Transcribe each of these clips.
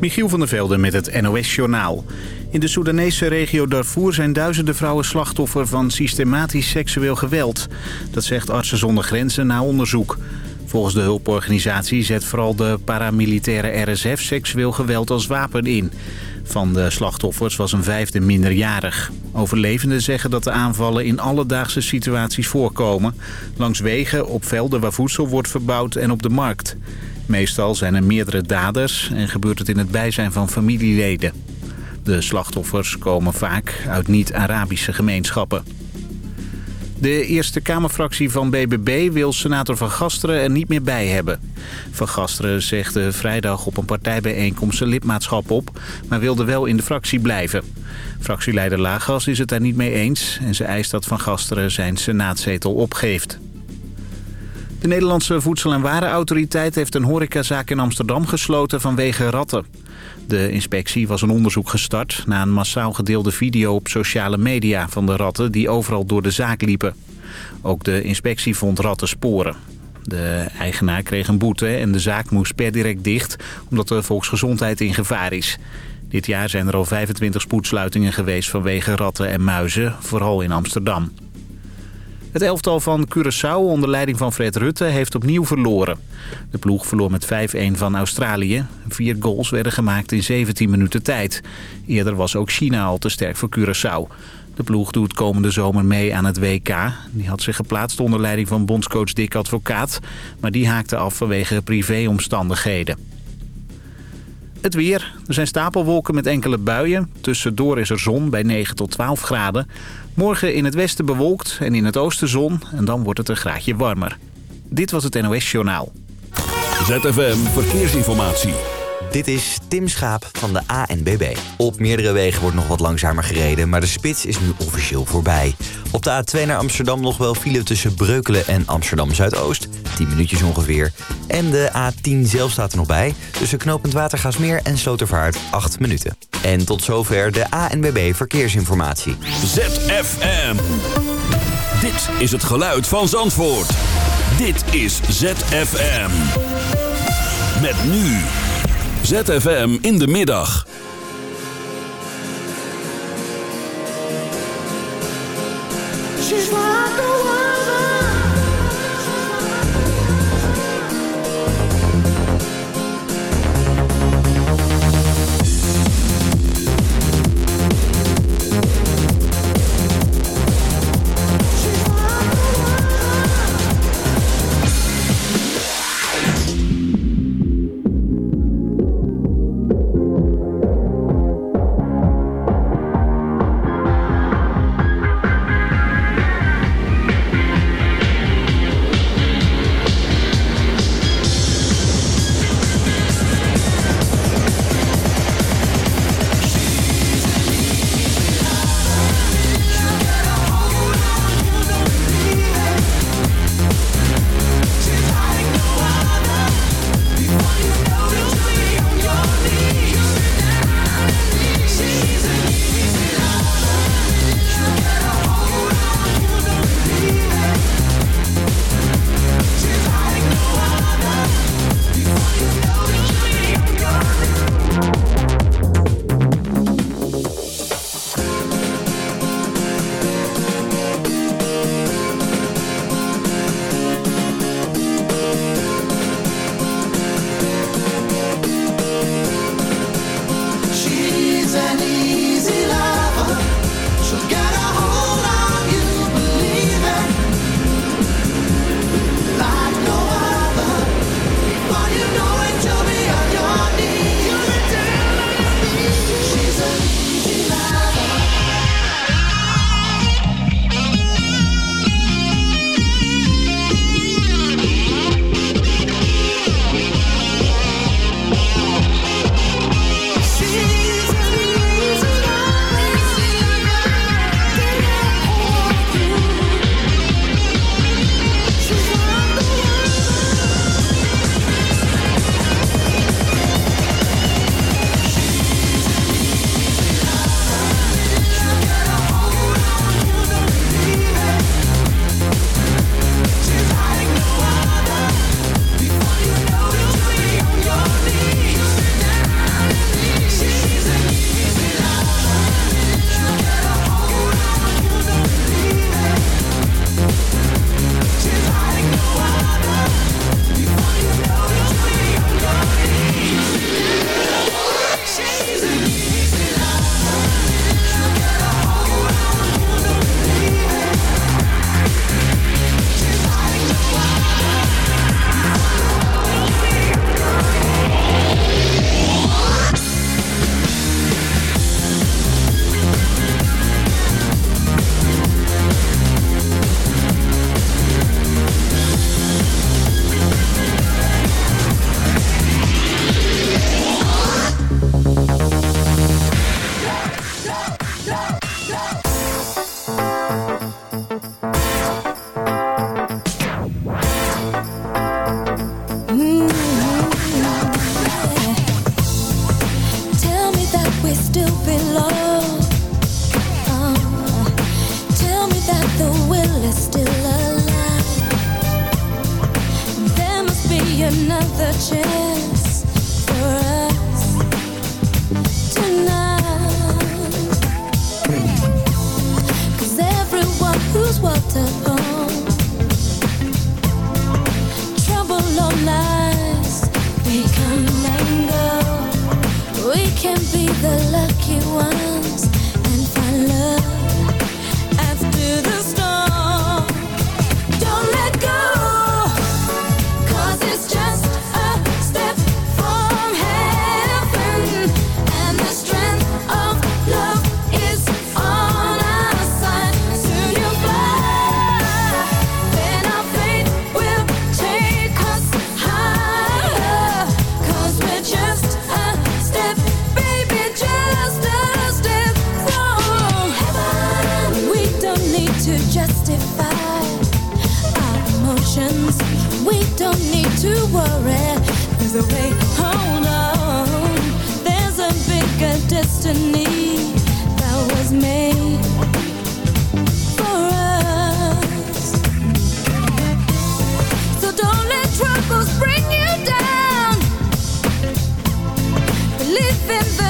Michiel van der Velde met het NOS-journaal. In de Soedanese regio Darfur zijn duizenden vrouwen slachtoffer van systematisch seksueel geweld. Dat zegt Artsen zonder Grenzen na onderzoek. Volgens de hulporganisatie zet vooral de paramilitaire RSF seksueel geweld als wapen in. Van de slachtoffers was een vijfde minderjarig. Overlevenden zeggen dat de aanvallen in alledaagse situaties voorkomen. Langs wegen, op velden waar voedsel wordt verbouwd en op de markt. Meestal zijn er meerdere daders en gebeurt het in het bijzijn van familieleden. De slachtoffers komen vaak uit niet-Arabische gemeenschappen. De Eerste Kamerfractie van BBB wil senator Van Gasteren er niet meer bij hebben. Van Gasteren zegde vrijdag op een partijbijeenkomst zijn lidmaatschap op... maar wilde wel in de fractie blijven. Fractieleider Lagas is het daar niet mee eens... en ze eist dat Van Gasteren zijn senaatzetel opgeeft. De Nederlandse Voedsel- en Warenautoriteit heeft een horecazaak in Amsterdam gesloten vanwege ratten. De inspectie was een onderzoek gestart na een massaal gedeelde video op sociale media van de ratten die overal door de zaak liepen. Ook de inspectie vond rattensporen. De eigenaar kreeg een boete en de zaak moest per direct dicht omdat de volksgezondheid in gevaar is. Dit jaar zijn er al 25 spoedsluitingen geweest vanwege ratten en muizen, vooral in Amsterdam. Het elftal van Curaçao onder leiding van Fred Rutte heeft opnieuw verloren. De ploeg verloor met 5-1 van Australië. Vier goals werden gemaakt in 17 minuten tijd. Eerder was ook China al te sterk voor Curaçao. De ploeg doet komende zomer mee aan het WK. Die had zich geplaatst onder leiding van bondscoach Dick Advocaat. Maar die haakte af vanwege privéomstandigheden. Het weer. Er zijn stapelwolken met enkele buien. Tussendoor is er zon bij 9 tot 12 graden. Morgen in het westen bewolkt en in het oosten zon. En dan wordt het een graadje warmer. Dit was het NOS Journaal. ZFM Verkeersinformatie. Dit is Tim Schaap van de ANBB. Op meerdere wegen wordt nog wat langzamer gereden, maar de spits is nu officieel voorbij. Op de A2 naar Amsterdam nog wel file tussen Breukelen en Amsterdam Zuidoost. 10 minuutjes ongeveer. En de A10 zelf staat er nog bij. Tussen Knopend Watergaasmeer en Slotervaart 8 minuten. En tot zover de ANBB Verkeersinformatie. ZFM. Dit is het geluid van Zandvoort. Dit is ZFM. Met nu. ZFM in de middag. She's like in the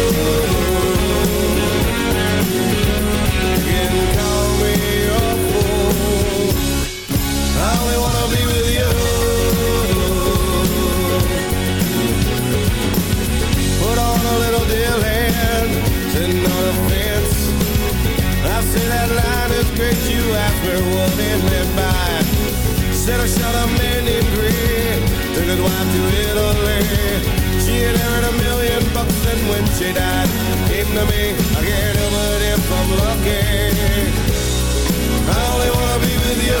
Said I shot a man in Green Took his wife to Italy. She had earned a million bucks And when she died Came to me I can't help it if I'm lucky. I only wanna be with you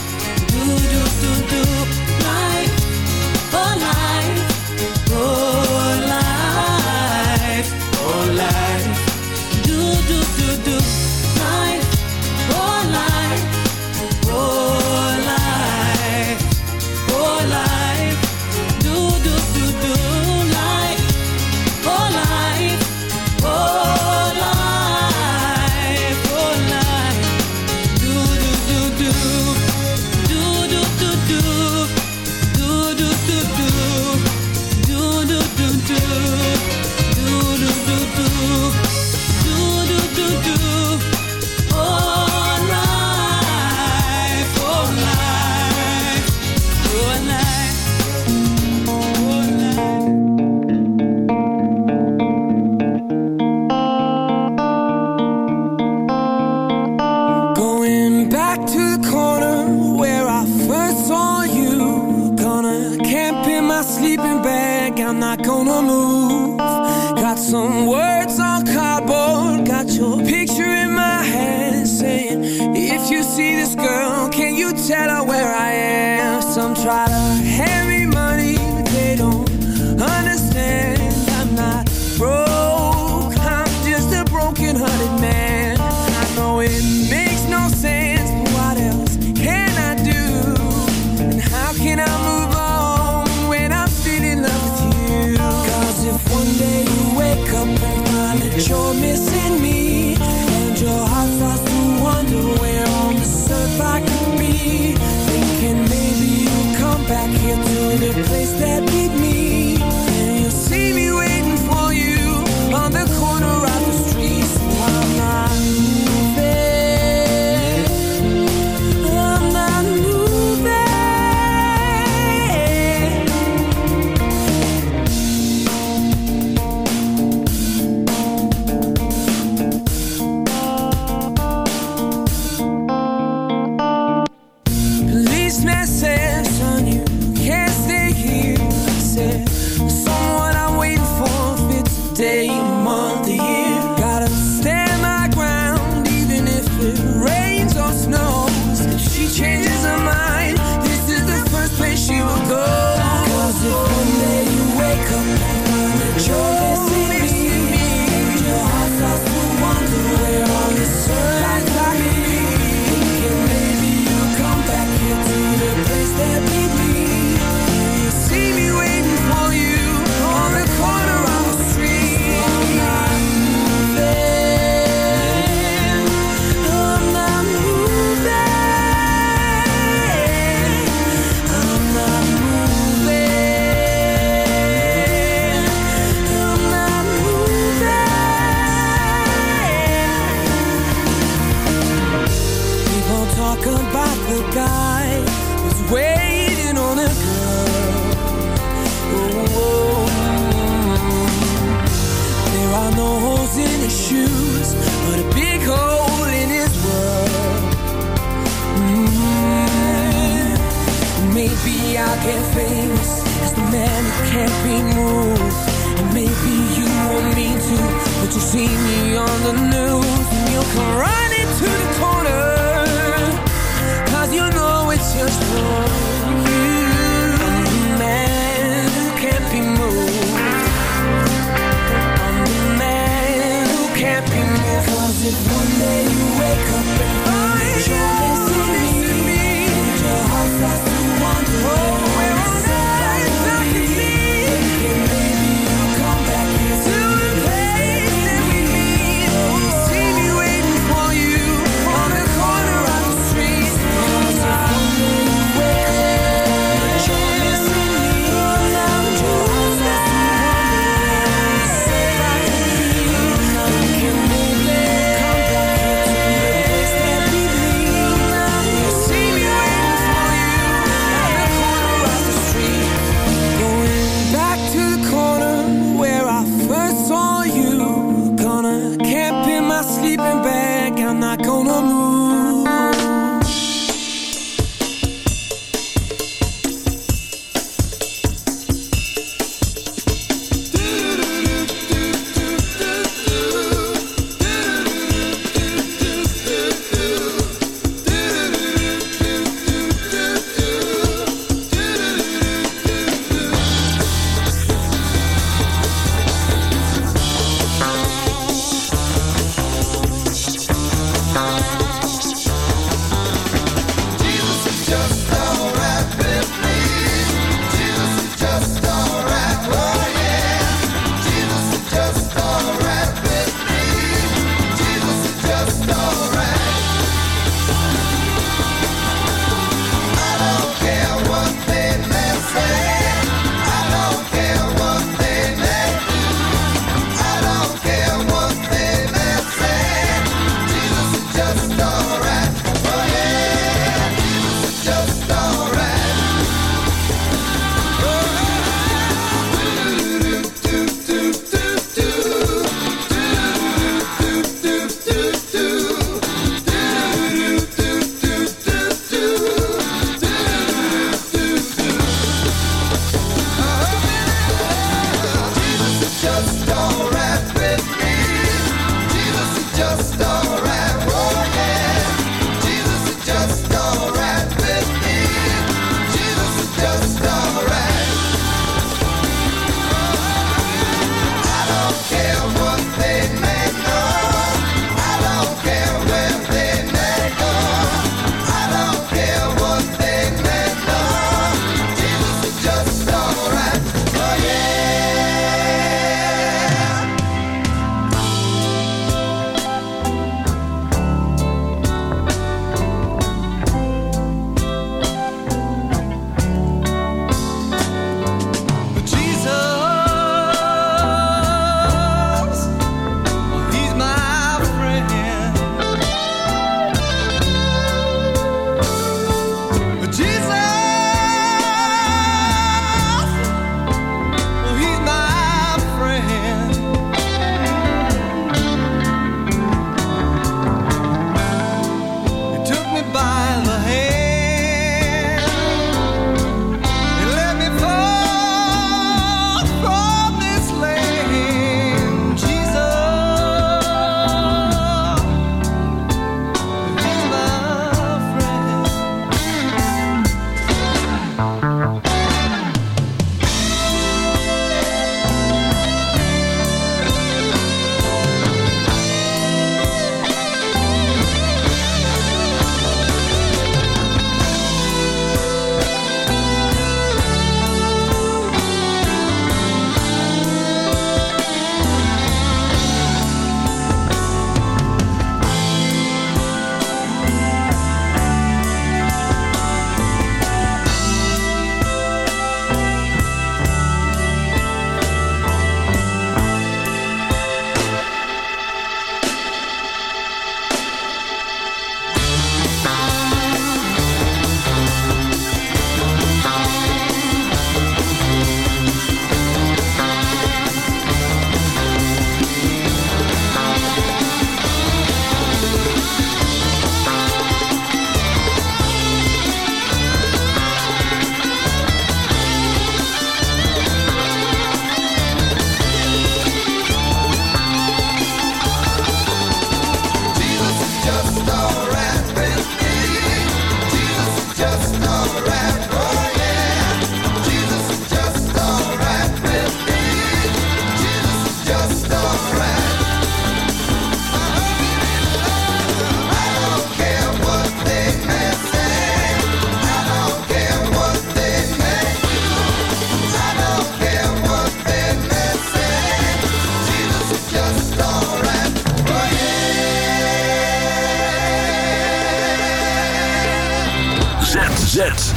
can't fit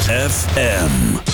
ZFM.